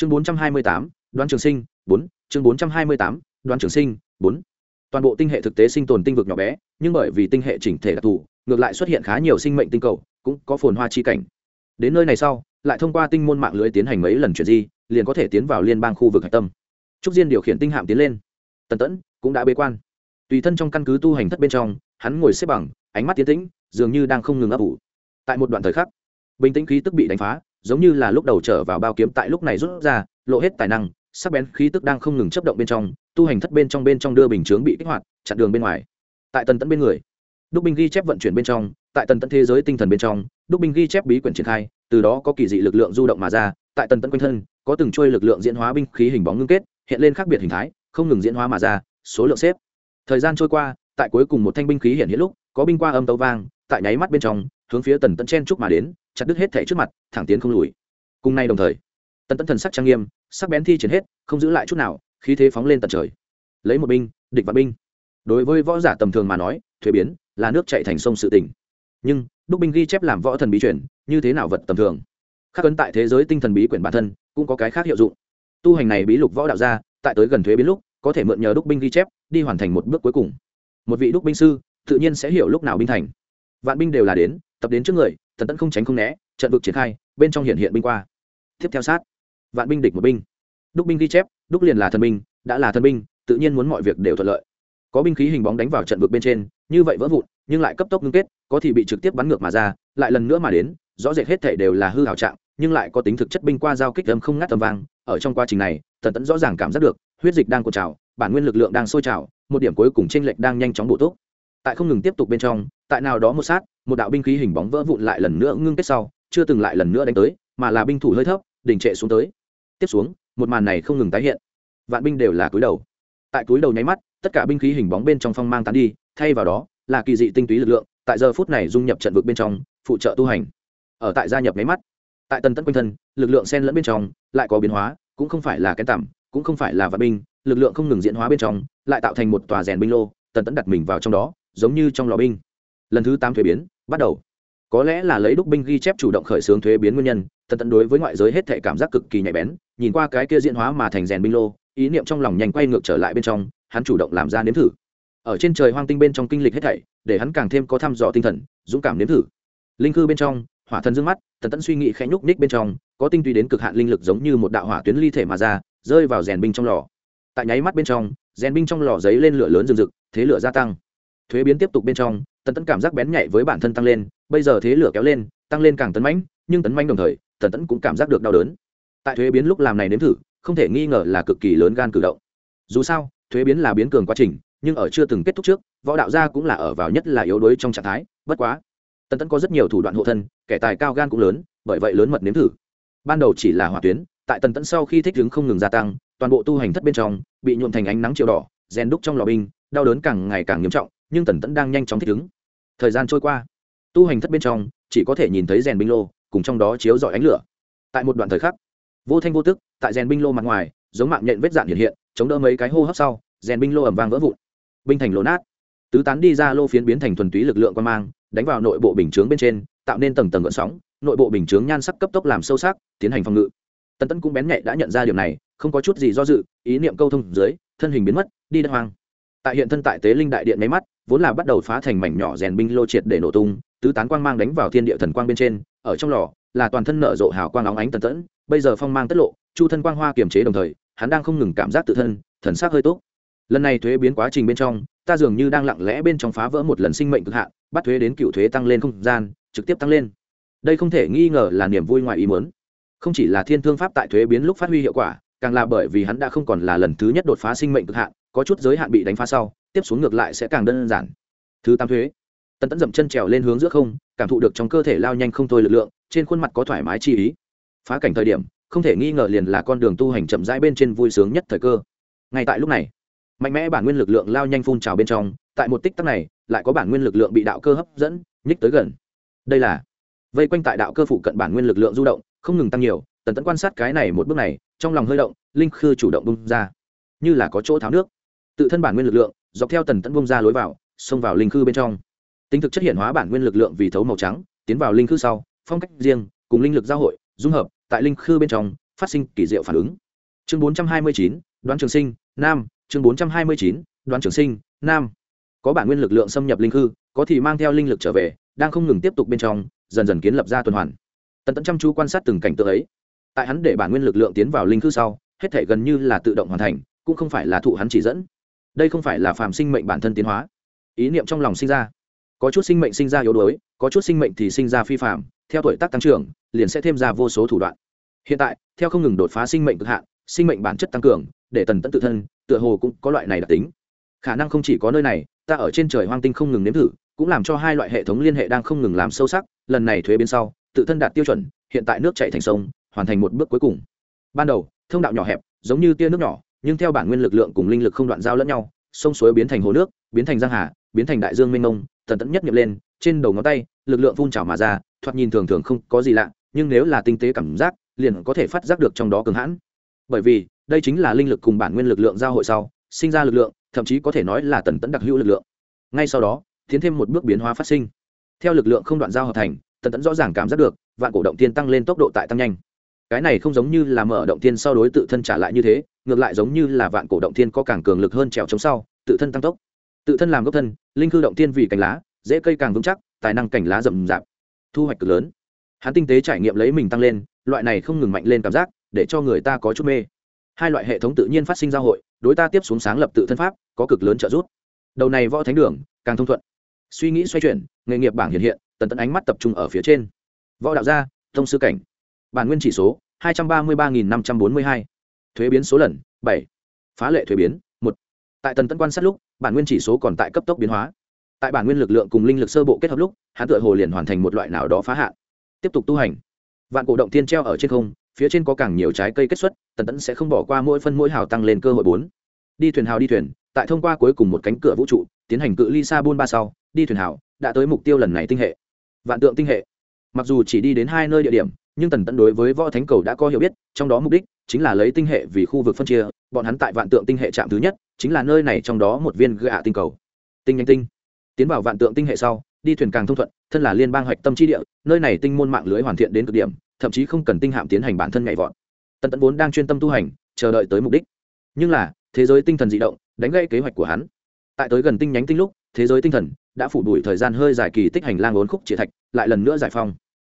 chương bốn trăm hai mươi tám, đoán trường sinh, bốn. Chương bốn trăm hai mươi tám, đoán trường sinh, bốn. Toàn bộ tinh hệ thực tế sinh tồn tinh vực nhỏ bé, nhưng bởi vì tinh hệ chỉnh thể đặc thù, ngược lại xuất hiện khá nhiều sinh mệnh tinh cầu, cũng có phồn hoa chi cảnh. Đến nơi này sau, lại thông qua tinh môn mạng lưới tiến hành mấy lần chuyển di, liền có thể tiến vào liên bang khu vực hạch tâm. Trúc diên điều khiển tinh hạm tiến lên. Tần tẫn cũng đã bế quan. Tùy thân trong căn cứ tu hành thất bên trong, hắn ngồi xếp bằng, ánh mắt tiến tĩnh, dường như đang không ngừng ấp ủ. Tại một đoạn thời khắc, bình tĩnh khí tức bị đánh phá giống như là lúc đầu trở vào bao kiếm tại lúc này rút ra, lộ hết tài năng, sắc bén khí tức đang không ngừng chấp động bên trong, tu hành thất bên trong bên trong đưa bình chướng bị kích hoạt, chặn đường bên ngoài. Tại tần tẫn bên người, đúc binh ghi chép vận chuyển bên trong, tại tần tẫn thế giới tinh thần bên trong, đúc binh ghi chép bí quyển triển khai, từ đó có kỳ dị lực lượng du động mà ra, tại tần tẫn quanh thân, có từng trôi lực lượng diễn hóa binh khí hình bóng ngưng kết, hiện lên khác biệt hình thái, không ngừng diễn hóa mà ra, số lượng xếp. Thời gian trôi qua, tại cuối cùng một thanh binh khí hiện hiện lúc, có binh qua âm tấu vang, tại nháy mắt bên trong, hướng phía tần tẫn chen trúc mà đến chặt đứt hết thể trước mặt, thẳng tiến không lùi. Cùng nay đồng thời, tần tẫn thần sắc trang nghiêm, sắc bén thi triển hết, không giữ lại chút nào, khí thế phóng lên tận trời. Lấy một binh, địch và binh. Đối với võ giả tầm thường mà nói, thuế biến là nước chạy thành sông sự tỉnh nhưng, đúc binh ghi chép làm võ thần bí chuyển như thế nào vật tầm thường? Khắc ấn tại thế giới tinh thần bí quyển bản thân, cũng có cái khác hiệu dụng. Tu hành này bí lục võ đạo ra, tại tới gần thuế biến lúc, có thể mượn nhờ đúc binh ghi chép, đi hoàn thành một bước cuối cùng. Một vị đúc binh sư, tự nhiên sẽ hiểu lúc nào binh thành. Vạn binh đều là đến, tập đến trước người thần tẫn không tránh không né, trận vực triển khai, bên trong hiện hiện binh qua. Tiếp theo sát, vạn binh địch một binh. Đúc binh ghi chép, đúc liền là thần binh, đã là thần binh, tự nhiên muốn mọi việc đều thuận lợi. Có binh khí hình bóng đánh vào trận vực bên trên, như vậy vỡ vụn, nhưng lại cấp tốc ngưng kết, có thì bị trực tiếp bắn ngược mà ra, lại lần nữa mà đến, rõ rệt hết thể đều là hư hào trạng, nhưng lại có tính thực chất binh qua giao kích âm không ngắt tầm vang, ở trong quá trình này tần tẫn rõ ràng cảm giác được, huyết dịch đang cột trào, bản nguyên lực lượng đang sôi trào, một điểm cuối cùng tranh lệch đang nhanh chóng bổ túc. Tại không ngừng tiếp tục bên trong, tại nào đó một sát một đạo binh khí hình bóng vỡ vụn lại lần nữa ngưng kết sau, chưa từng lại lần nữa đánh tới, mà là binh thủ hơi thấp đỉnh trệ xuống tới. Tiếp xuống, một màn này không ngừng tái hiện. Vạn binh đều là cúi đầu. Tại cúi đầu nháy mắt, tất cả binh khí hình bóng bên trong phong mang tán đi, thay vào đó, là kỳ dị tinh túy lực lượng, tại giờ phút này dung nhập trận vực bên trong, phụ trợ tu hành. Ở tại gia nhập nháy mắt, tại tần tấn quanh thân, lực lượng sen lẫn bên trong, lại có biến hóa, cũng không phải là cái tằm, cũng không phải là vạn binh, lực lượng không ngừng diễn hóa bên trong, lại tạo thành một tòa rèn binh lô, tần tẫn đặt mình vào trong đó, giống như trong lò binh. Lần thứ tám thuế biến bắt đầu. Có lẽ là lấy đúc binh ghi chép chủ động khởi xướng thuế biến nguyên nhân, tần tẫn đối với ngoại giới hết thể cảm giác cực kỳ nhạy bén, nhìn qua cái kia diễn hóa mà thành rèn binh lô, ý niệm trong lòng nhanh quay ngược trở lại bên trong, hắn chủ động làm ra nếm thử. Ở trên trời hoang tinh bên trong kinh lịch hết thảy, để hắn càng thêm có thăm dò tinh thần, dũng cảm nếm thử. Linh cư bên trong, hỏa thần dương mắt, tần tẫn suy nghĩ khẽ nhúc ních bên trong, có tinh tùy đến cực hạn linh lực giống như một đạo hỏa tuyến ly thể mà ra, rơi vào rèn binh trong lò. Tại nháy mắt bên trong, rèn binh trong lò giấy lên lửa lớn rừng rực, thế lửa gia tăng. Thuế biến tiếp tục bên trong tần tẫn cảm giác bén nhạy với bản thân tăng lên, bây giờ thế lửa kéo lên, tăng lên càng tấn mãnh, nhưng tấn mãnh đồng thời, tần tẫn cũng cảm giác được đau đớn. Tại thuế biến lúc làm này nếm thử, không thể nghi ngờ là cực kỳ lớn gan cử động. Dù sao, thuế biến là biến cường quá trình, nhưng ở chưa từng kết thúc trước, võ đạo gia cũng là ở vào nhất là yếu đuối trong trạng thái, bất quá, tần tẫn có rất nhiều thủ đoạn hộ thân, kẻ tài cao gan cũng lớn, bởi vậy lớn mật nếm thử. Ban đầu chỉ là hỏa tuyến, tại tần tẫn sau khi thích ứng không ngừng gia tăng, toàn bộ tu hành thất bên trong, bị nhuộm thành ánh nắng chiều đỏ, rèn đúc trong lò binh, đau đớn càng ngày càng nghiêm trọng, nhưng tần tẫn đang nhanh chóng thích ứng thời gian trôi qua, tu hành thất bên trong, chỉ có thể nhìn thấy rèn binh lô, cùng trong đó chiếu dọi ánh lửa. Tại một đoạn thời khắc, vô thanh vô tức, tại rèn binh lô mặt ngoài, giống mạng nhện vết dạn hiện hiện, chống đỡ mấy cái hô hấp sau, rèn binh lô ẩm vang vỡ vụn. Binh thành lô nát. Tứ tán đi ra lô phiến biến thành thuần túy lực lượng quan mang, đánh vào nội bộ bình chướng bên trên, tạo nên tầng tầng gợn sóng, nội bộ bình chướng nhan sắc cấp tốc làm sâu sắc, tiến hành phòng ngự. Tần tấn cũng bén nhạy đã nhận ra điều này, không có chút gì do dự, ý niệm câu thông dưới, thân hình biến mất, đi đất hoang. Tại hiện thân tại tế linh đại điện máy mắt vốn là bắt đầu phá thành mảnh nhỏ rèn binh lô triệt để nổ tung, tứ tán quang mang đánh vào thiên địa thần quang bên trên, ở trong lò, là toàn thân nở rộ hào quang óng ánh tần tẫn, bây giờ phong mang tất lộ, chu thân quang hoa kiềm chế đồng thời, hắn đang không ngừng cảm giác tự thân, thần sắc hơi tốt. Lần này thuế biến quá trình bên trong, ta dường như đang lặng lẽ bên trong phá vỡ một lần sinh mệnh cực hạn, bắt thuế đến cựu thuế tăng lên không gian, trực tiếp tăng lên. Đây không thể nghi ngờ là niềm vui ngoài ý muốn. Không chỉ là thiên thương pháp tại thuế biến lúc phát huy hiệu quả, càng là bởi vì hắn đã không còn là lần thứ nhất đột phá sinh mệnh cực hạn, có chút giới hạn bị đánh phá sau tiếp xuống ngược lại sẽ càng đơn giản. Thứ tám thuế. Tần tẫn dậm chân trèo lên hướng giữa không, cảm thụ được trong cơ thể lao nhanh không thôi lực lượng, trên khuôn mặt có thoải mái chi ý. Phá cảnh thời điểm, không thể nghi ngờ liền là con đường tu hành chậm rãi bên trên vui sướng nhất thời cơ. Ngay tại lúc này, mạnh mẽ bản nguyên lực lượng lao nhanh phun trào bên trong, tại một tích tắc này, lại có bản nguyên lực lượng bị đạo cơ hấp dẫn, nhích tới gần. Đây là vây quanh tại đạo cơ phụ cận bản nguyên lực lượng du động, không ngừng tăng nhiều, tần tẫn quan sát cái này một bước này, trong lòng hơi động, linh khư chủ động bung ra. Như là có chỗ tháo nước. Tự thân bản nguyên lực lượng dọc theo tần tẫn bông ra lối vào xông vào linh khư bên trong. Tính thực chất hiện hóa bản nguyên lực lượng vì thấu màu trắng tiến vào linh khư sau phong cách riêng cùng linh lực giao hội dung hợp tại linh khư bên trong phát sinh kỳ diệu phản ứng. Chương bốn trăm hai mươi chín đoán trường sinh nam. Chương bốn trăm hai mươi chín đoán trường sinh nam. Có bản nguyên lực lượng xâm nhập linh khư, có thì mang theo linh lực trở về đang không ngừng tiếp tục bên trong dần dần kiến lập ra tuần hoàn. Tần tẫn chăm chú quan sát từng cảnh tượng ấy. Tại hắn để bản nguyên lực lượng tiến vào linh khư sau hết thể gần như là tự động hoàn thành cũng không phải là thụ hắn chỉ dẫn đây không phải là phàm sinh mệnh bản thân tiến hóa. Ý niệm trong lòng sinh ra. Có chút sinh mệnh sinh ra yếu đuối, có chút sinh mệnh thì sinh ra phi phạm theo tuổi tác tăng trưởng, liền sẽ thêm ra vô số thủ đoạn. Hiện tại, theo không ngừng đột phá sinh mệnh cực hạn, sinh mệnh bản chất tăng cường, để tần tẫn tự thân, tựa hồ cũng có loại này đặc tính. Khả năng không chỉ có nơi này, ta ở trên trời hoang tinh không ngừng nếm thử, cũng làm cho hai loại hệ thống liên hệ đang không ngừng làm sâu sắc, lần này thuế bên sau, tự thân đạt tiêu chuẩn, hiện tại nước chạy thành sông, hoàn thành một bước cuối cùng. Ban đầu, thông đạo nhỏ hẹp, giống như tia nước nhỏ nhưng theo bản nguyên lực lượng cùng linh lực không đoạn giao lẫn nhau, sông suối biến thành hồ nước, biến thành giang hà, biến thành đại dương mênh mông, tần tẫn nhất nhập lên, trên đầu ngón tay, lực lượng phun trào mà ra, thoạt nhìn thường thường không có gì lạ, nhưng nếu là tinh tế cảm giác, liền có thể phát giác được trong đó cường hãn. Bởi vì, đây chính là linh lực cùng bản nguyên lực lượng giao hội sau, sinh ra lực lượng, thậm chí có thể nói là tần tẫn đặc hữu lực lượng. Ngay sau đó, tiến thêm một bước biến hóa phát sinh. Theo lực lượng không đoạn giao hợp thành, tần tẫn rõ ràng cảm giác được, vạn cổ động tiên tăng lên tốc độ tại tăng nhanh cái này không giống như là mở động thiên sau đối tự thân trả lại như thế, ngược lại giống như là vạn cổ động thiên có càng cường lực hơn trèo chống sau, tự thân tăng tốc. Tự thân làm gốc thân, linh cư động thiên vì cành lá, dễ cây càng vững chắc, tài năng cành lá rậm rạp, thu hoạch cực lớn. Hắn tinh tế trải nghiệm lấy mình tăng lên, loại này không ngừng mạnh lên cảm giác, để cho người ta có chút mê. Hai loại hệ thống tự nhiên phát sinh giao hội, đối ta tiếp xuống sáng lập tự thân pháp, có cực lớn trợ giúp. Đầu này võ thánh đường, càng thông thuận. Suy nghĩ xoay chuyển, nghề nghiệp bảng hiện hiện, tần tận ánh mắt tập trung ở phía trên. Võ đạo gia, thông sư cảnh bản nguyên chỉ số, hai trăm ba mươi ba năm trăm bốn mươi hai. Thuế biến số lần 7 phá lệ thuế biến 1 tại tần tấn quan sát lúc, bản nguyên chỉ số còn tại cấp tốc biến hóa. Tại bản nguyên lực lượng cùng linh lực sơ bộ kết hợp lúc, hắn tựa hồ liền hoàn thành một loại nào đó phá hạn. Tiếp tục tu hành. Vạn cổ động thiên treo ở trên không, phía trên có càng nhiều trái cây kết xuất, tần tẫn sẽ không bỏ qua mỗi phân mỗi hào tăng lên cơ hội bốn. Đi thuyền hào đi thuyền, tại thông qua cuối cùng một cánh cửa vũ trụ, tiến hành cự ly xa buôn ba sau, đi thuyền hào, đã tới mục tiêu lần này tinh hệ. Vạn tượng tinh hệ. Mặc dù chỉ đi đến hai nơi địa điểm nhưng tần tẫn đối với võ thánh cầu đã có hiểu biết, trong đó mục đích chính là lấy tinh hệ vì khu vực phân chia, bọn hắn tại vạn tượng tinh hệ trạm thứ nhất, chính là nơi này trong đó một viên gạ tinh cầu. Tinh nhanh tinh. Tiến vào vạn tượng tinh hệ sau, đi thuyền càng thông thuận, thân là liên bang hoạch tâm trí địa, nơi này tinh môn mạng lưới hoàn thiện đến cực điểm, thậm chí không cần tinh hạm tiến hành bản thân nhảy vọt. Tần tẫn vốn đang chuyên tâm tu hành, chờ đợi tới mục đích. Nhưng là, thế giới tinh thần dị động, đánh gây kế hoạch của hắn. Tại tới gần tinh nhánh tinh lúc, thế giới tinh thần đã phủ đuổi thời gian hơi dài kỳ tích hành lang ốn khúc chỉ thạch, lại lần nữa giải phong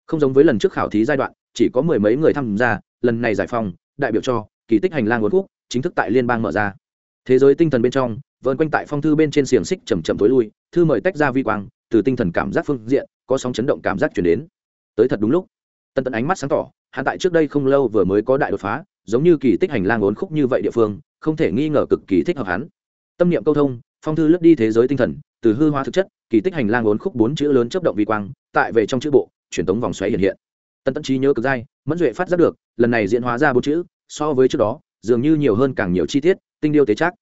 không giống với lần trước khảo thí giai đoạn, chỉ có mười mấy người tham gia, lần này giải phong đại biểu cho kỳ tích hành lang uốn khúc, chính thức tại liên bang mở ra. Thế giới tinh thần bên trong vơn quanh tại phong thư bên trên xiềng xích chầm chậm tối lui, thư mời tách ra vi quang, từ tinh thần cảm giác phương diện, có sóng chấn động cảm giác chuyển đến. Tới thật đúng lúc. Tân tận ánh mắt sáng tỏ, hắn tại trước đây không lâu vừa mới có đại đột phá, giống như kỳ tích hành lang uốn khúc như vậy địa phương, không thể nghi ngờ cực kỳ thích hợp hắn. Tâm niệm câu thông, phong thư lướt đi thế giới tinh thần, từ hư hóa thực chất, kỳ tích hành lang uốn khúc bốn chữ lớn chấp động vi quang, tại về trong chữ bộ truyền tống vòng xoáy hiện hiện. Tần tẫn trí nhớ cực dai, mẫn duệ phát giác được, lần này diễn hóa ra bốn chữ, so với trước đó, dường như nhiều hơn càng nhiều chi tiết, tinh điêu tế chắc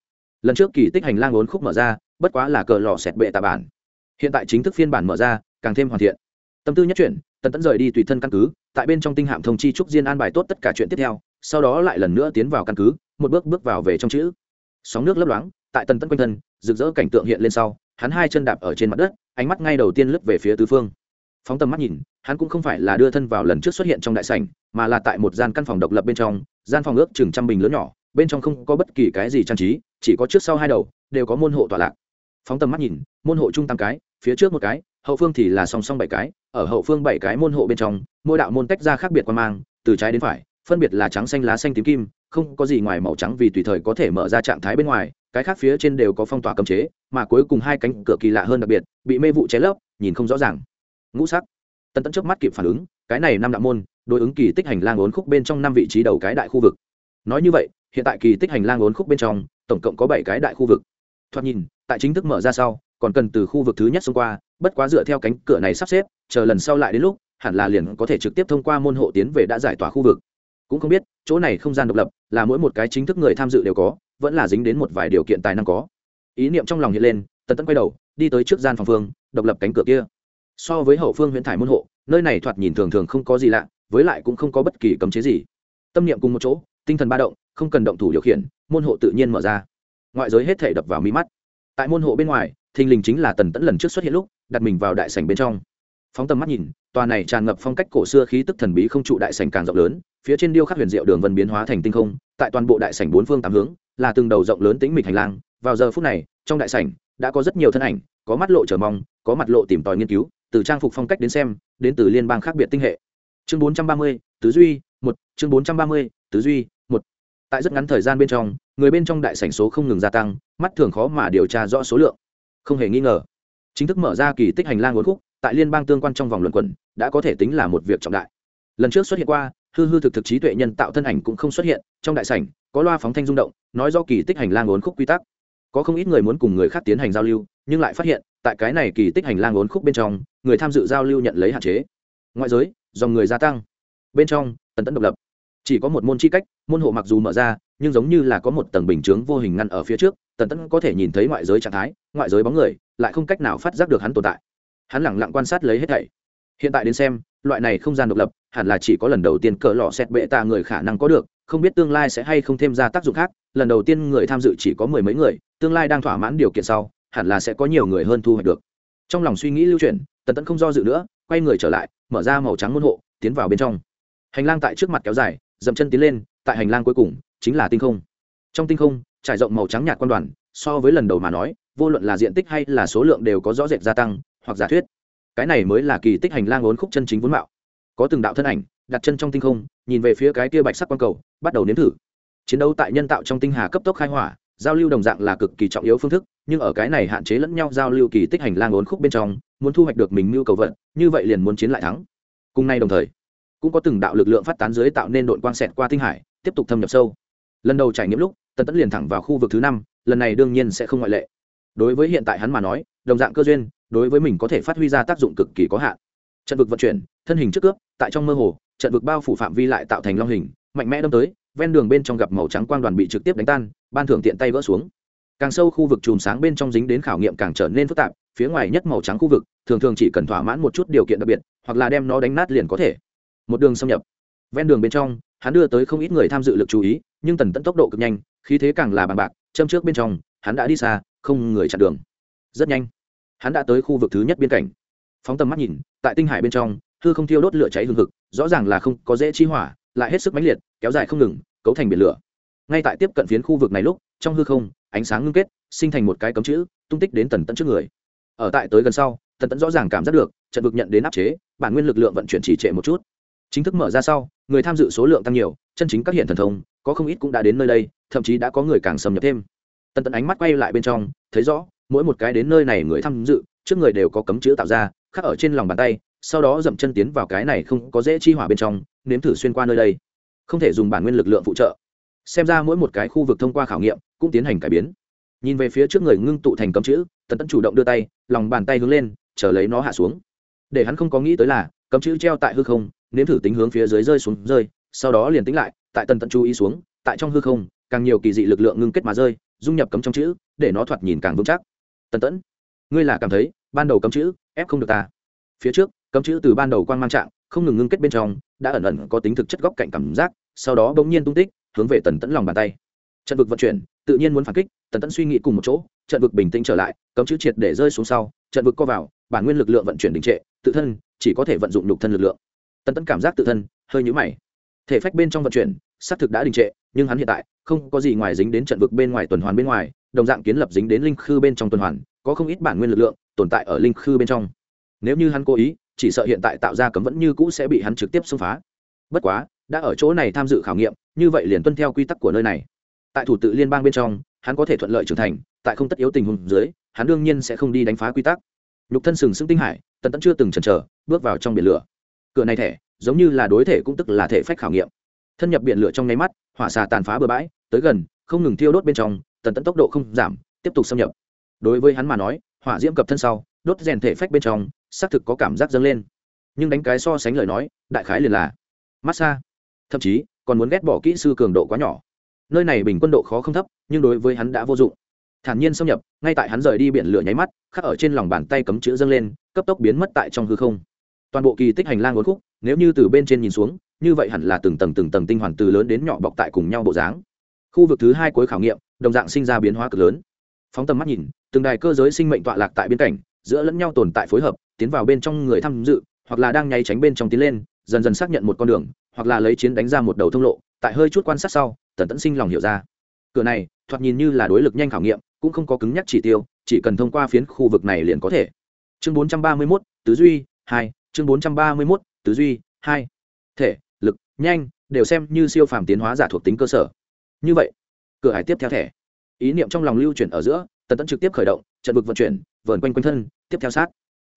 lần trước kỳ tích hành lang ốn khúc mở ra, bất quá là cờ lò xẹt bệ tạ bản. Hiện tại chính thức phiên bản mở ra, càng thêm hoàn thiện. Tâm tư nhất chuyển tần tẫn rời đi tùy thân căn cứ, tại bên trong tinh hạm thông chi trúc diên an bài tốt tất cả chuyện tiếp theo, sau đó lại lần nữa tiến vào căn cứ, một bước bước vào về trong chữ. Sóng nước lấp loáng, tại tần tẫn quanh thân, rực rỡ cảnh tượng hiện lên sau, hắn hai chân đạp ở trên mặt đất, ánh mắt ngay đầu tiên lướt về phía tứ phương phóng tầm mắt nhìn, hắn cũng không phải là đưa thân vào lần trước xuất hiện trong đại sảnh, mà là tại một gian căn phòng độc lập bên trong, gian phòng ước chừng trăm bình lớn nhỏ, bên trong không có bất kỳ cái gì trang trí, chỉ có trước sau hai đầu, đều có môn hộ tọa lạc. Phóng tầm mắt nhìn, môn hộ trung tam cái, phía trước một cái, hậu phương thì là song song bảy cái, ở hậu phương bảy cái môn hộ bên trong, mỗi đạo môn tách ra khác biệt quan mang, từ trái đến phải, phân biệt là trắng xanh, lá xanh, tím kim, không có gì ngoài màu trắng vì tùy thời có thể mở ra trạng thái bên ngoài, cái khác phía trên đều có phong tỏa cấm chế, mà cuối cùng hai cánh cửa kỳ lạ hơn đặc biệt, bị mê vụ cháy lấp, nhìn không rõ ràng ngũ sắc. Tân tẫn trước mắt kịp phản ứng, cái này năm đạo môn, đối ứng kỳ tích hành lang ốn khúc bên trong năm vị trí đầu cái đại khu vực. Nói như vậy, hiện tại kỳ tích hành lang ốn khúc bên trong, tổng cộng có bảy cái đại khu vực. Thoạt nhìn, tại chính thức mở ra sau, còn cần từ khu vực thứ nhất xông qua, bất quá dựa theo cánh cửa này sắp xếp, chờ lần sau lại đến lúc, hẳn là liền có thể trực tiếp thông qua môn hộ tiến về đã giải tỏa khu vực. Cũng không biết, chỗ này không gian độc lập, là mỗi một cái chính thức người tham dự đều có, vẫn là dính đến một vài điều kiện tài năng có. Ý niệm trong lòng hiện lên, tần tẫn quay đầu, đi tới trước gian phòng phương, độc lập cánh cửa kia so với hậu phương huyện thải môn hộ, nơi này thoạt nhìn thường thường không có gì lạ, với lại cũng không có bất kỳ cấm chế gì. Tâm niệm cùng một chỗ, tinh thần ba động, không cần động thủ điều khiển, môn hộ tự nhiên mở ra. Ngoại giới hết thể đập vào mi mắt. Tại môn hộ bên ngoài, thình lình chính là tần tẫn lần trước xuất hiện lúc, đặt mình vào đại sảnh bên trong. Phóng tầm mắt nhìn, tòa này tràn ngập phong cách cổ xưa khí tức thần bí không trụ đại sảnh càng rộng lớn, phía trên điêu khắc huyền diệu đường vân biến hóa thành tinh không, tại toàn bộ đại sảnh bốn phương tám hướng, là từng đầu rộng lớn tính mịch hành lang. Vào giờ phút này, trong đại sảnh, đã có rất nhiều thân ảnh, có mắt lộ chờ mong, có mặt lộ tìm tòi nghiên cứu từ trang phục phong cách đến xem, đến từ liên bang khác biệt tinh hệ. Chương bốn trăm ba mươi, tứ duy, một. Chương bốn trăm ba mươi, tứ duy, một. Tại rất ngắn thời gian bên trong, người bên trong đại sảnh số không ngừng gia tăng, mắt thường khó mà điều tra rõ số lượng. Không hề nghi ngờ, chính thức mở ra kỳ tích hành lang uốn khúc, tại liên bang tương quan trong vòng luận quẩn, đã có thể tính là một việc trọng đại. Lần trước xuất hiện qua, hư hư thực thực trí tuệ nhân tạo thân ảnh cũng không xuất hiện, trong đại sảnh, có loa phóng thanh rung động, nói do kỳ tích hành lang uốn khúc quy tắc. Có không ít người muốn cùng người khác tiến hành giao lưu, nhưng lại phát hiện, tại cái này kỳ tích hành lang uốn khúc bên trong người tham dự giao lưu nhận lấy hạn chế. Ngoại giới, dòng người gia tăng. Bên trong, tần tẫn độc lập. Chỉ có một môn chi cách, môn hộ mặc dù mở ra, nhưng giống như là có một tầng bình chướng vô hình ngăn ở phía trước, tần tẫn có thể nhìn thấy ngoại giới trạng thái, ngoại giới bóng người, lại không cách nào phát giác được hắn tồn tại. Hắn lẳng lặng quan sát lấy hết thảy. Hiện tại đến xem, loại này không gian độc lập, hẳn là chỉ có lần đầu tiên cỡ lọ xét bệ tạ người khả năng có được, không biết tương lai sẽ hay không thêm ra tác dụng khác, lần đầu tiên người tham dự chỉ có mười mấy người, tương lai đang thỏa mãn điều kiện sau, hẳn là sẽ có nhiều người hơn thu hoạch được. Trong lòng suy nghĩ lưu chuyển tần tẫn không do dự nữa, quay người trở lại, mở ra màu trắng môn hộ, tiến vào bên trong. Hành lang tại trước mặt kéo dài, dậm chân tiến lên, tại hành lang cuối cùng, chính là tinh không. Trong tinh không, trải rộng màu trắng nhạt quan đoàn, so với lần đầu mà nói, vô luận là diện tích hay là số lượng đều có rõ rệt gia tăng, hoặc giả thuyết. Cái này mới là kỳ tích hành lang ốn khúc chân chính vốn mạo. Có từng đạo thân ảnh, đặt chân trong tinh không, nhìn về phía cái kia bạch sắc quang cầu, bắt đầu nếm thử. Chiến đấu tại nhân tạo trong tinh hà cấp tốc khai hỏa, giao lưu đồng dạng là cực kỳ trọng yếu phương thức, nhưng ở cái này hạn chế lẫn nhau giao lưu kỳ tích hành lang ốn khúc bên trong muốn thu hoạch được mình mưu cầu vận như vậy liền muốn chiến lại thắng. Cùng nay đồng thời, cũng có từng đạo lực lượng phát tán dưới tạo nên đội quang xẹt qua tinh hải, tiếp tục thâm nhập sâu. Lần đầu trải nghiệm lúc, tần tẫn liền thẳng vào khu vực thứ năm, lần này đương nhiên sẽ không ngoại lệ. Đối với hiện tại hắn mà nói, đồng dạng cơ duyên, đối với mình có thể phát huy ra tác dụng cực kỳ có hạn. Trận vực vận chuyển, thân hình trước cướp, tại trong mơ hồ, trận vực bao phủ phạm vi lại tạo thành long hình, mạnh mẽ đâm tới, ven đường bên trong gặp màu trắng quang đoàn bị trực tiếp đánh tan, ban thưởng tiện tay vỡ xuống. Càng sâu khu vực chùm sáng bên trong dính đến khảo nghiệm càng trở nên phức tạp phía ngoài nhất màu trắng khu vực, thường thường chỉ cần thỏa mãn một chút điều kiện đặc biệt, hoặc là đem nó đánh nát liền có thể. Một đường xâm nhập. Ven đường bên trong, hắn đưa tới không ít người tham dự lực chú ý, nhưng tần tẫn tốc độ cực nhanh, khí thế càng là bằng bạc, châm trước bên trong, hắn đã đi xa, không người chặn đường. Rất nhanh, hắn đã tới khu vực thứ nhất biên cảnh. Phóng tầm mắt nhìn, tại tinh hải bên trong, hư không thiêu đốt lửa cháy hương thực rõ ràng là không có dễ chi hỏa, lại hết sức mãnh liệt, kéo dài không ngừng, cấu thành biển lửa. Ngay tại tiếp cận phiến khu vực này lúc, trong hư không, ánh sáng ngưng kết, sinh thành một cái cấm chữ, tung tích đến tần tận trước người ở tại tới gần sau, tần tẫn rõ ràng cảm giác được, trận vực nhận đến áp chế, bản nguyên lực lượng vận chuyển chỉ trệ một chút. Chính thức mở ra sau, người tham dự số lượng tăng nhiều, chân chính các hiện thần thông, có không ít cũng đã đến nơi đây, thậm chí đã có người càng xâm nhập thêm. Tần tẫn ánh mắt quay lại bên trong, thấy rõ, mỗi một cái đến nơi này người tham dự, trước người đều có cấm chữ tạo ra, khắc ở trên lòng bàn tay, sau đó dậm chân tiến vào cái này không có dễ chi hỏa bên trong, nếm thử xuyên qua nơi đây. Không thể dùng bản nguyên lực lượng phụ trợ. Xem ra mỗi một cái khu vực thông qua khảo nghiệm, cũng tiến hành cải biến. Nhìn về phía trước người ngưng tụ thành cấm chữ tần tẫn chủ động đưa tay, lòng bàn tay hướng lên, chờ lấy nó hạ xuống. Để hắn không có nghĩ tới là, cấm chữ treo tại hư không, nếm thử tính hướng phía dưới rơi xuống, rơi, sau đó liền tính lại, tại tần Tẫn chú ý xuống, tại trong hư không, càng nhiều kỳ dị lực lượng ngưng kết mà rơi, dung nhập cấm trong chữ, để nó thoạt nhìn càng vững chắc. Tần tẫn, ngươi là cảm thấy, ban đầu cấm chữ, ép không được ta. Phía trước, cấm chữ từ ban đầu quan mang trạng, không ngừng ngưng kết bên trong, đã ẩn ẩn có tính thực chất góc cạnh cảm giác, sau đó bỗng nhiên tung tích, hướng về tần tẫn lòng bàn tay. Trận vực vận chuyển tự nhiên muốn phản kích, tần tẫn suy nghĩ cùng một chỗ, trận vực bình tĩnh trở lại, cấm chữ triệt để rơi xuống sau, trận vực co vào, bản nguyên lực lượng vận chuyển đình trệ, tự thân chỉ có thể vận dụng nhục thân lực lượng. Tần tẫn cảm giác tự thân hơi nhũ mày. Thể phách bên trong vận chuyển, xác thực đã đình trệ, nhưng hắn hiện tại không có gì ngoài dính đến trận vực bên ngoài tuần hoàn bên ngoài, đồng dạng kiến lập dính đến linh khư bên trong tuần hoàn, có không ít bản nguyên lực lượng tồn tại ở linh khư bên trong. Nếu như hắn cố ý, chỉ sợ hiện tại tạo ra cấm vẫn như cũ sẽ bị hắn trực tiếp xông phá. Bất quá, đã ở chỗ này tham dự khảo nghiệm, như vậy liền tuân theo quy tắc của nơi này tại thủ tự liên bang bên trong, hắn có thể thuận lợi trưởng thành, tại không tất yếu tình huống dưới, hắn đương nhiên sẽ không đi đánh phá quy tắc. Nhục thân sừng sững tinh hải, tần tẫn chưa từng chần chờ, bước vào trong biển lửa. Cửa này thẻ, giống như là đối thể cũng tức là thể phách khảo nghiệm. Thân nhập biển lửa trong nháy mắt, hỏa xà tàn phá bừa bãi, tới gần, không ngừng thiêu đốt bên trong, tần tẫn tốc độ không giảm, tiếp tục xâm nhập. Đối với hắn mà nói, hỏa diễm cập thân sau, đốt rèn thể phách bên trong, xác thực có cảm giác dâng lên. Nhưng đánh cái so sánh lời nói, đại khái liền là massage thậm chí, còn muốn ghét bỏ kỹ sư cường độ quá nhỏ nơi này bình quân độ khó không thấp, nhưng đối với hắn đã vô dụng. Thản nhiên xâm nhập, ngay tại hắn rời đi biển lửa nháy mắt, khắc ở trên lòng bàn tay cấm chữ dâng lên, cấp tốc biến mất tại trong hư không. Toàn bộ kỳ tích hành lang uốn khúc, nếu như từ bên trên nhìn xuống, như vậy hẳn là từng tầng từng tầng tinh hoàn từ lớn đến nhỏ bọc tại cùng nhau bộ dáng. Khu vực thứ hai cuối khảo nghiệm, đồng dạng sinh ra biến hóa cực lớn. Phóng tầm mắt nhìn, từng đài cơ giới sinh mệnh tọa lạc tại biên cảnh giữa lẫn nhau tồn tại phối hợp, tiến vào bên trong người tham dự, hoặc là đang nháy tránh bên trong tiến lên, dần dần xác nhận một con đường, hoặc là lấy chiến đánh ra một đầu thông lộ, tại hơi chút quan sát sau tần tẫn sinh lòng hiểu ra. Cửa này thoạt nhìn như là đối lực nhanh khảo nghiệm cũng không có cứng nhắc chỉ tiêu chỉ cần thông qua phiến khu vực này liền có thể. Chương 431, tứ duy hai. Chương 431, tứ duy hai. Thể lực nhanh đều xem như siêu phàm tiến hóa giả thuộc tính cơ sở. Như vậy cửa hải tiếp theo thẻ. Ý niệm trong lòng lưu chuyển ở giữa tần tẫn trực tiếp khởi động trận vực vận chuyển vờn quanh quanh thân tiếp theo sát.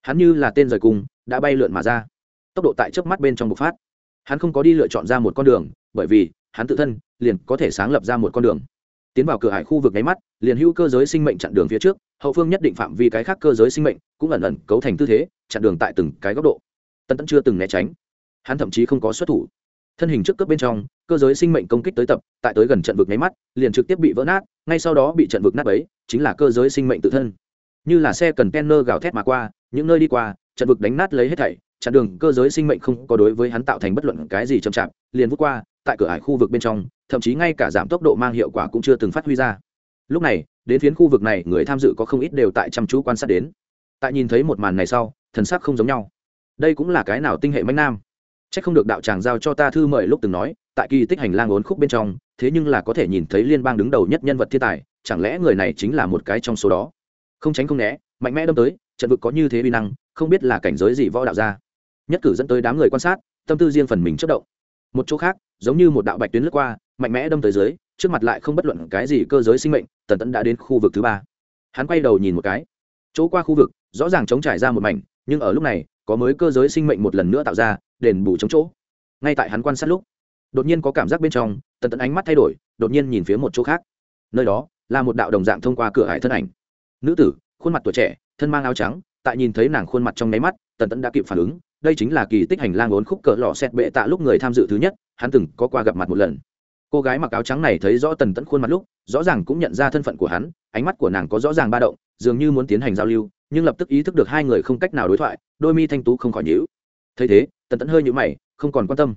Hắn như là tên rời cùng đã bay lượn mà ra. Tốc độ tại trước mắt bên trong bộc phát. Hắn không có đi lựa chọn ra một con đường bởi vì hắn tự thân liền có thể sáng lập ra một con đường. Tiến vào cửa hải khu vực nháy mắt, liền hữu cơ giới sinh mệnh chặn đường phía trước, hậu phương nhất định phạm vi cái khác cơ giới sinh mệnh cũng ẩn ẩn cấu thành tư thế, chặn đường tại từng cái góc độ. Tân tẫn chưa từng né tránh. Hắn thậm chí không có xuất thủ. Thân hình trước cướp bên trong, cơ giới sinh mệnh công kích tới tập, tại tới gần trận vực nháy mắt, liền trực tiếp bị vỡ nát, ngay sau đó bị trận vực nát ấy chính là cơ giới sinh mệnh tự thân. Như là xe cần penner gào thét mà qua, những nơi đi qua, trận vực đánh nát lấy hết thảy, chặn đường cơ giới sinh mệnh không có đối với hắn tạo thành bất luận cái gì chậm chạp, liền vút qua, tại cửa hải khu vực bên trong thậm chí ngay cả giảm tốc độ mang hiệu quả cũng chưa từng phát huy ra. Lúc này, đến phiến khu vực này, người tham dự có không ít đều tại chăm chú quan sát đến. Tại nhìn thấy một màn này sau, thần sắc không giống nhau. Đây cũng là cái nào tinh hệ mạnh nam? C h ắ c không được đạo tràng giao cho ta thư mời lúc từng nói, tại kỳ tích hành lang ốn khúc bên trong, thế nhưng là có thể nhìn thấy liên bang đứng đầu nhất nhân vật thiên tài, chẳng lẽ người này chính là một cái trong số đó? Không tránh không né, mạnh mẽ đâm tới, trận vực có như thế vi năng, không biết là cảnh giới gì võ đạo ra. Nhất cử dẫn tới đám người quan sát, tâm tư riêng phần mình chất động. Một chỗ khác, giống như một đạo bạch tuyến lướt qua mạnh mẽ đâm tới dưới, trước mặt lại không bất luận cái gì cơ giới sinh mệnh, tần tẫn đã đến khu vực thứ ba. Hắn quay đầu nhìn một cái. Chỗ qua khu vực, rõ ràng chống trải ra một mảnh, nhưng ở lúc này, có mới cơ giới sinh mệnh một lần nữa tạo ra, đền bù chống chỗ. Ngay tại hắn quan sát lúc, đột nhiên có cảm giác bên trong, tần tẫn ánh mắt thay đổi, đột nhiên nhìn phía một chỗ khác. Nơi đó, là một đạo đồng dạng thông qua cửa hải thân ảnh. Nữ tử, khuôn mặt tuổi trẻ, thân mang áo trắng, tại nhìn thấy nàng khuôn mặt trong nháy mắt, tần tẫn đã kịp phản ứng. Đây chính là kỳ tích hành lang ốn khúc cỡ lò xét bệ tạ lúc người tham dự thứ nhất, hắn từng có qua gặp mặt một lần cô gái mặc áo trắng này thấy rõ tần tẫn khuôn mặt lúc, rõ ràng cũng nhận ra thân phận của hắn, ánh mắt của nàng có rõ ràng ba động, dường như muốn tiến hành giao lưu, nhưng lập tức ý thức được hai người không cách nào đối thoại, đôi mi thanh tú không khỏi nhíu. Thấy thế, tần tẫn hơi nhữ mày, không còn quan tâm.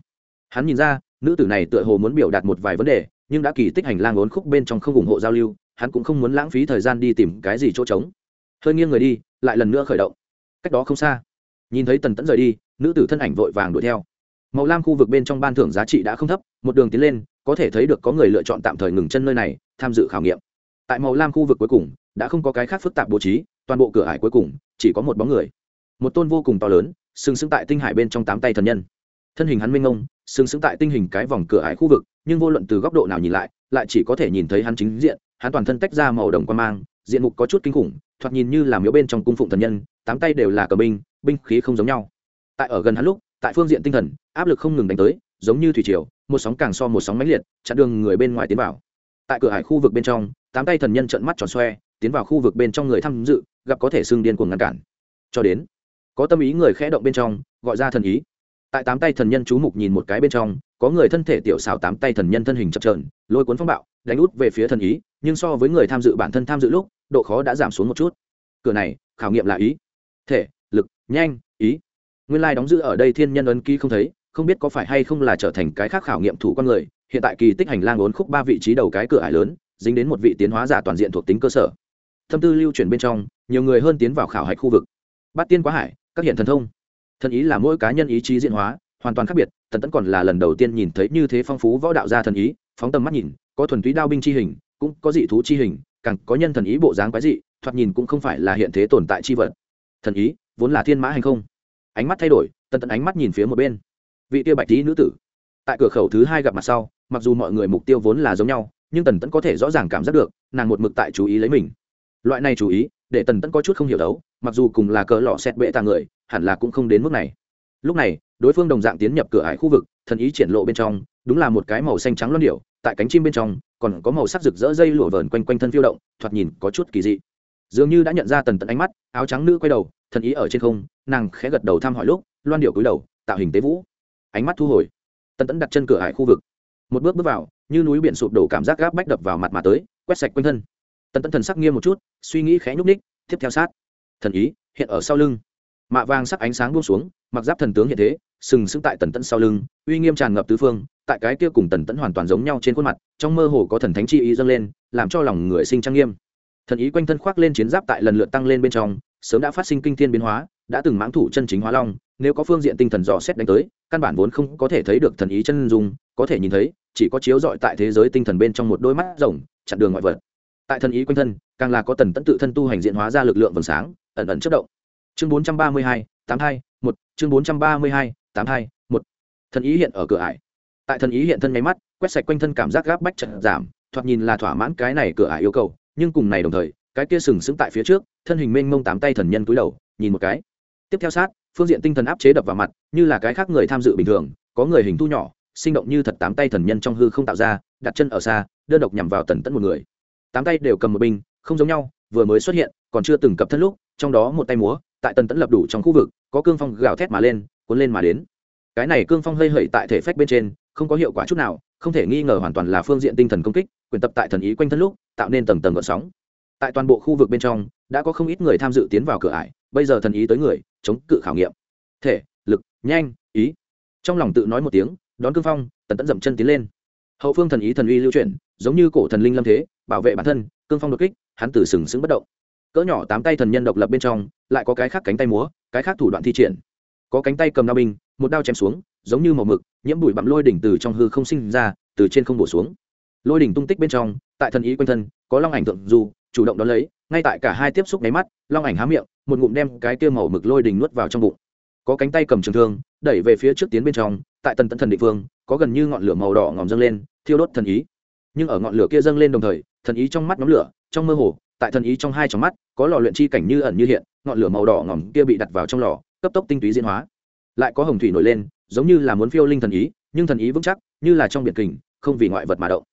Hắn nhìn ra, nữ tử này tựa hồ muốn biểu đạt một vài vấn đề, nhưng đã kỳ tích hành lang ốn khúc bên trong không ủng hộ giao lưu, hắn cũng không muốn lãng phí thời gian đi tìm cái gì chỗ trống. Hơi nghiêng người đi, lại lần nữa khởi động. Cách đó không xa, nhìn thấy tần tẫn rời đi, nữ tử thân ảnh vội vàng đuổi theo. Màu lam khu vực bên trong ban thưởng giá trị đã không thấp, một đường tiến lên có thể thấy được có người lựa chọn tạm thời ngừng chân nơi này, tham dự khảo nghiệm. Tại màu lam khu vực cuối cùng, đã không có cái khác phức tạp bố trí, toàn bộ cửa ải cuối cùng, chỉ có một bóng người. Một tôn vô cùng to lớn, sừng sững tại tinh hải bên trong tám tay thần nhân. Thân hình hắn minh ông sừng sững tại tinh hình cái vòng cửa ải khu vực, nhưng vô luận từ góc độ nào nhìn lại lại chỉ có thể nhìn thấy hắn chính diện, hắn toàn thân tách ra màu đồng quan mang, diện mục có chút kinh khủng, thoạt nhìn như là miếu bên trong cung phụng thần nhân, tám tay đều là cờ binh binh khí không giống nhau. Tại ở gần hắn lúc, tại phương diện tinh thần, áp lực không ngừng đánh tới giống như thủy triều, một sóng càng so một sóng mãnh liệt, chặn đường người bên ngoài tiến vào. Tại cửa hải khu vực bên trong, tám tay thần nhân trợn mắt tròn xoe, tiến vào khu vực bên trong người tham dự, gặp có thể xương điên cuồng ngăn cản. Cho đến, có tâm ý người khẽ động bên trong, gọi ra thần ý. Tại tám tay thần nhân chú mục nhìn một cái bên trong, có người thân thể tiểu xảo tám tay thần nhân thân hình chập trờn lôi cuốn phong bạo, đánh út về phía thần ý, nhưng so với người tham dự bản thân tham dự lúc, độ khó đã giảm xuống một chút. Cửa này, khảo nghiệm là ý. Thể, lực, nhanh, ý. Nguyên lai đóng giữ ở đây thiên nhân ấn ký không thấy không biết có phải hay không là trở thành cái khác khảo nghiệm thủ con người, hiện tại kỳ tích hành lang ốn khúc ba vị trí đầu cái cửa ải lớn, dính đến một vị tiến hóa giả toàn diện thuộc tính cơ sở. Thâm tư lưu chuyển bên trong, nhiều người hơn tiến vào khảo hạch khu vực. Bát tiên quá hải, các hiện thần thông. Thần ý là mỗi cá nhân ý chí diện hóa, hoàn toàn khác biệt, tần tẫn còn là lần đầu tiên nhìn thấy như thế phong phú võ đạo gia thần ý, phóng tầm mắt nhìn, có thuần túy đao binh chi hình, cũng có dị thú chi hình, càng có nhân thần ý bộ dáng quái dị, thoạt nhìn cũng không phải là hiện thế tồn tại chi vật. Thần ý, vốn là thiên mã hành không. Ánh mắt thay đổi, tần tẫn ánh mắt nhìn phía một bên vị tiêu bạch tí nữ tử. Tại cửa khẩu thứ hai gặp mặt sau, mặc dù mọi người mục tiêu vốn là giống nhau, nhưng tần tẫn có thể rõ ràng cảm giác được, nàng một mực tại chú ý lấy mình. Loại này chú ý, để tần tẫn có chút không hiểu đấu, mặc dù cùng là cỡ lọ xét bệ tà người, hẳn là cũng không đến mức này. Lúc này, đối phương đồng dạng tiến nhập cửa ải khu vực, thần ý triển lộ bên trong, đúng là một cái màu xanh trắng loan điệu tại cánh chim bên trong, còn có màu sắc rực rỡ dây lụa vờn quanh quanh thân phiêu động, thoạt nhìn có chút kỳ dị. Dường như đã nhận ra tần Tẫn ánh mắt, áo trắng nữ quay đầu, thần ý ở trên không, nàng khẽ gật đầu thăm hỏi lúc loan điệu cúi đầu, tạo hình tế vũ ánh mắt thu hồi. Tần tẫn đặt chân cửa hải khu vực. Một bước bước vào, như núi biển sụp đổ cảm giác gáp bách đập vào mặt mà tới, quét sạch quanh thân. Tần tẫn thần sắc nghiêm một chút, suy nghĩ khẽ nhúc ních tiếp theo sát. Thần ý, hiện ở sau lưng. Mạ vàng sắc ánh sáng buông xuống, mặc giáp thần tướng hiện thế, sừng sững tại tần tẫn sau lưng, uy nghiêm tràn ngập tứ phương, tại cái kia cùng tần tẫn hoàn toàn giống nhau trên khuôn mặt, trong mơ hồ có thần thánh chi ý dâng lên, làm cho lòng người sinh trang nghiêm. Thần ý quanh thân khoác lên chiến giáp tại lần lượt tăng lên bên trong, sớm đã phát sinh kinh thiên biến hóa, đã từng mãng thủ chân chính hóa long nếu có phương diện tinh thần dò xét đánh tới, căn bản vốn không có thể thấy được thần ý chân dung, có thể nhìn thấy, chỉ có chiếu dọi tại thế giới tinh thần bên trong một đôi mắt rồng, chặn đường ngoại vật. Tại thần ý quanh thân, càng là có tần tẫn tự thân tu hành diện hóa ra lực lượng vầng sáng, ẩn ẩn chất động. Chương bốn trăm ba mươi hai, tám hai, một. Chương bốn trăm ba mươi hai, tám hai, một. Thần ý hiện ở cửa ải. Tại thần ý hiện thân nháy mắt, quét sạch quanh thân cảm giác gáp bách chật giảm, thoạt nhìn là thỏa mãn cái này cửa ải yêu cầu, nhưng cùng này đồng thời, cái kia sừng sững tại phía trước, thân hình mênh mông tám tay thần nhân cúi đầu, nhìn một cái. Tiếp theo sát phương diện tinh thần áp chế đập vào mặt, như là cái khác người tham dự bình thường, có người hình thu nhỏ, sinh động như thật tám tay thần nhân trong hư không tạo ra, đặt chân ở xa, đơn độc nhằm vào tần tẫn một người. Tám tay đều cầm một binh không giống nhau, vừa mới xuất hiện, còn chưa từng cập thân lúc, trong đó một tay múa, tại tần tẫn lập đủ trong khu vực, có cương phong gào thét mà lên, cuốn lên mà đến. Cái này cương phong hơi hẩy tại thể phách bên trên, không có hiệu quả chút nào, không thể nghi ngờ hoàn toàn là phương diện tinh thần công kích, quyền tập tại thần ý quanh thân lúc, tạo nên tầng tầng gợn sóng. Tại toàn bộ khu vực bên trong, đã có không ít người tham dự tiến vào cửa ải bây giờ thần ý tới người, chống cự khảo nghiệm. Thể, lực, nhanh, ý. Trong lòng tự nói một tiếng, đón cương phong, tần tẫn dậm chân tiến lên. Hậu phương thần ý thần uy lưu chuyển, giống như cổ thần linh lâm thế, bảo vệ bản thân, cương phong đột kích, hắn tử sừng sững bất động. Cỡ nhỏ tám tay thần nhân độc lập bên trong, lại có cái khác cánh tay múa, cái khác thủ đoạn thi triển. Có cánh tay cầm đao binh, một đao chém xuống, giống như màu mực, nhiễm bụi bặm lôi đỉnh từ trong hư không sinh ra, từ trên không bổ xuống. Lôi đỉnh tung tích bên trong, tại thần ý quanh thân, có long ảnh thượng du chủ động đón lấy, ngay tại cả hai tiếp xúc nháy mắt, long ảnh há miệng, một ngụm đem cái tiêu màu mực lôi đình nuốt vào trong bụng. Có cánh tay cầm trường thương, đẩy về phía trước tiến bên trong, tại tần tận thần địa phương, có gần như ngọn lửa màu đỏ ngòm dâng lên, thiêu đốt thần ý. Nhưng ở ngọn lửa kia dâng lên đồng thời, thần ý trong mắt nhóm lửa, trong mơ hồ, tại thần ý trong hai trong mắt, có lò luyện chi cảnh như ẩn như hiện, ngọn lửa màu đỏ ngòm kia bị đặt vào trong lò, cấp tốc tinh túy diễn hóa. Lại có hồng thủy nổi lên, giống như là muốn phiêu linh thần ý, nhưng thần ý vững chắc, như là trong biệt kình, không vì ngoại vật mà động.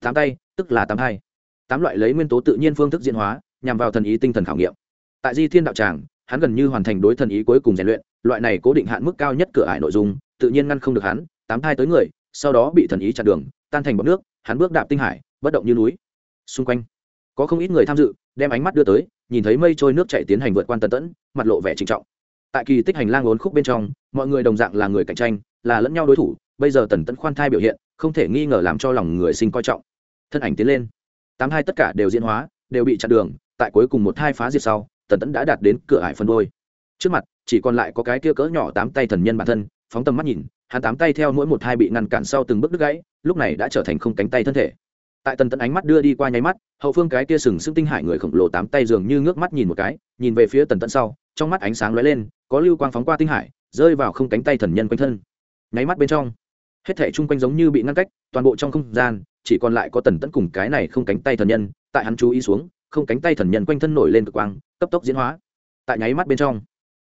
Tám tay, tức là tám hai tám loại lấy nguyên tố tự nhiên phương thức diễn hóa, nhằm vào thần ý tinh thần khảo nghiệm. Tại di thiên đạo tràng, hắn gần như hoàn thành đối thần ý cuối cùng rèn luyện, loại này cố định hạn mức cao nhất cửa ải nội dung, tự nhiên ngăn không được hắn, tám thai tới người, sau đó bị thần ý chặn đường, tan thành bọc nước, hắn bước đạp tinh hải, bất động như núi. Xung quanh, có không ít người tham dự, đem ánh mắt đưa tới, nhìn thấy mây trôi nước chạy tiến hành vượt quan tần tẫn, mặt lộ vẻ trịnh trọng. Tại kỳ tích hành lang ốn khúc bên trong, mọi người đồng dạng là người cạnh tranh, là lẫn nhau đối thủ, bây giờ tần tẫn khoan thai biểu hiện, không thể nghi ngờ làm cho lòng người sinh coi trọng. Thân ảnh tiến lên tám hai tất cả đều diễn hóa, đều bị chặn đường, tại cuối cùng một hai phá diệt sau, tần tẫn đã đạt đến cửa hải phân đôi. Trước mặt, chỉ còn lại có cái kia cỡ nhỏ tám tay thần nhân bản thân, phóng tầm mắt nhìn, hắn tám tay theo mỗi một hai bị ngăn cản sau từng bước đứt gãy, lúc này đã trở thành không cánh tay thân thể. Tại tần tẫn ánh mắt đưa đi qua nháy mắt, hậu phương cái kia sừng sững tinh hải người khổng lồ tám tay dường như ngước mắt nhìn một cái, nhìn về phía tần tẫn sau, trong mắt ánh sáng lóe lên, có lưu quang phóng qua tinh hải, rơi vào không cánh tay thần nhân quanh thân. Nháy mắt bên trong, hết thể chung quanh giống như bị ngăn cách, toàn bộ trong không gian chỉ còn lại có tần tẫn cùng cái này không cánh tay thần nhân, tại hắn chú ý xuống, không cánh tay thần nhân quanh thân nổi lên cực quang, cấp tốc diễn hóa. Tại nháy mắt bên trong,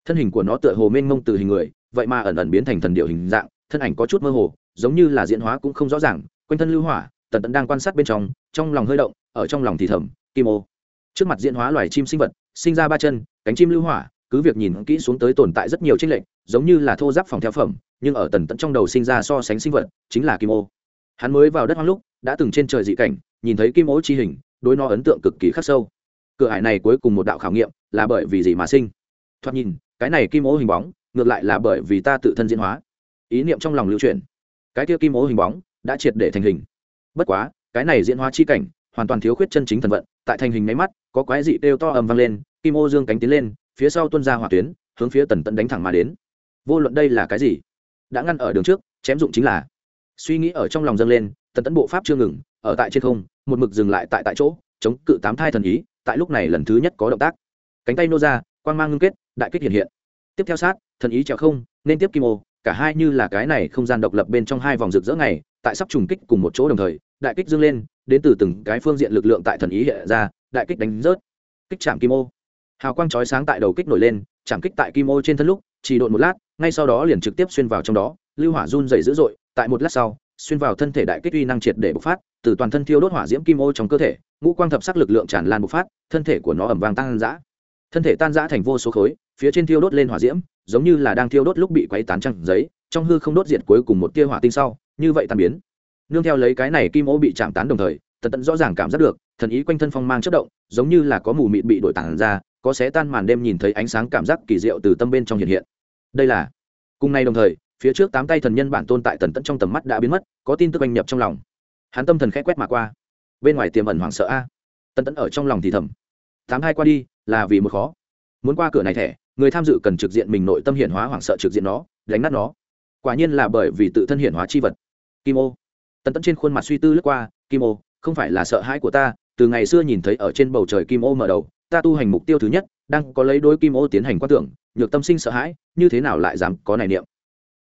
thân hình của nó tựa hồ mênh mông từ hình người, vậy mà ẩn ẩn biến thành thần điệu hình dạng, thân ảnh có chút mơ hồ, giống như là diễn hóa cũng không rõ ràng, quanh thân lưu hỏa, tần tẫn đang quan sát bên trong trong lòng hơi động, ở trong lòng thì thầm, kim ô. Trước mặt diễn hóa loài chim sinh vật, sinh ra ba chân, cánh chim lưu hỏa, cứ việc nhìn kỹ xuống tới tồn tại rất nhiều tranh lệch, giống như là thô giáp phòng theo phẩm, nhưng ở tần tẫn trong đầu sinh ra so sánh sinh vật, chính là kim ô. Hắn mới vào đất hoang lúc đã từng trên trời dị cảnh, nhìn thấy kim ố chi hình, đối nó ấn tượng cực kỳ khắc sâu. Cửa hải này cuối cùng một đạo khảo nghiệm là bởi vì gì mà sinh? Thoạt nhìn, cái này kim ố hình bóng, ngược lại là bởi vì ta tự thân diễn hóa. Ý niệm trong lòng lưu truyền cái kia kim ố hình bóng đã triệt để thành hình. Bất quá, cái này diễn hóa chi cảnh hoàn toàn thiếu khuyết chân chính thần vận, tại thành hình máy mắt, có quái dị đều to ầm vang lên, kim ô dương cánh tiến lên, phía sau tuân ra hỏa tuyến, hướng phía tần tận đánh thẳng mà đến. Vô luận đây là cái gì, đã ngăn ở đường trước, chém dụng chính là. Suy nghĩ ở trong lòng dâng lên tần tấn bộ pháp chưa ngừng, ở tại trên không, một mực dừng lại tại tại chỗ, chống cự tám thai thần ý, tại lúc này lần thứ nhất có động tác. Cánh tay nô ra, quang mang ngưng kết, đại kích hiện hiện. Tiếp theo sát, thần ý trèo không, nên tiếp kim ô, cả hai như là cái này không gian độc lập bên trong hai vòng rực rỡ ngày, tại sắp trùng kích cùng một chỗ đồng thời, đại kích dâng lên, đến từ từng cái phương diện lực lượng tại thần ý hiện ra, đại kích đánh rớt. Kích chạm kim ô. Hào quang chói sáng tại đầu kích nổi lên, chạm kích tại kim ô trên thân lúc, chỉ độn một lát, ngay sau đó liền trực tiếp xuyên vào trong đó, lưu hỏa run dày dữ dội, tại một lát sau xuyên vào thân thể đại kích uy năng triệt để bộc phát, từ toàn thân thiêu đốt hỏa diễm kim ô trong cơ thể, ngũ quang thập sắc lực lượng tràn lan bộc phát, thân thể của nó ẩm vàng tan giã thân thể tan giã thành vô số khối, phía trên thiêu đốt lên hỏa diễm, giống như là đang thiêu đốt lúc bị quấy tán trăng giấy, trong hư không đốt diệt cuối cùng một tia hỏa tinh sau, như vậy tan biến. Nương theo lấy cái này kim ô bị chạm tán đồng thời tận tận rõ ràng cảm giác được, thần ý quanh thân phong mang chất động, giống như là có mù mịt bị đổi tản ra, có xé tan màn đêm nhìn thấy ánh sáng cảm giác kỳ diệu từ tâm bên trong hiện hiện. Đây là, cùng nay đồng thời phía trước tám tay thần nhân bản tôn tại tần tận trong tầm mắt đã biến mất, có tin tức oanh nhập trong lòng. Hắn tâm thần khẽ quét mà qua. Bên ngoài tiềm ẩn hoảng sợ a. Tần tận ở trong lòng thì thầm. Tám hai qua đi, là vì một khó. Muốn qua cửa này thẻ, người tham dự cần trực diện mình nội tâm hiển hóa hoảng sợ trực diện nó, đánh nát nó. Quả nhiên là bởi vì tự thân hiển hóa chi vật. Kim ô. Tần tẫn trên khuôn mặt suy tư lướt qua, kim ô, không phải là sợ hãi của ta, từ ngày xưa nhìn thấy ở trên bầu trời kim ô mở đầu, ta tu hành mục tiêu thứ nhất, đang có lấy đôi kim ô tiến hành quan tưởng, nhược tâm sinh sợ hãi, như thế nào lại dám có này niệm?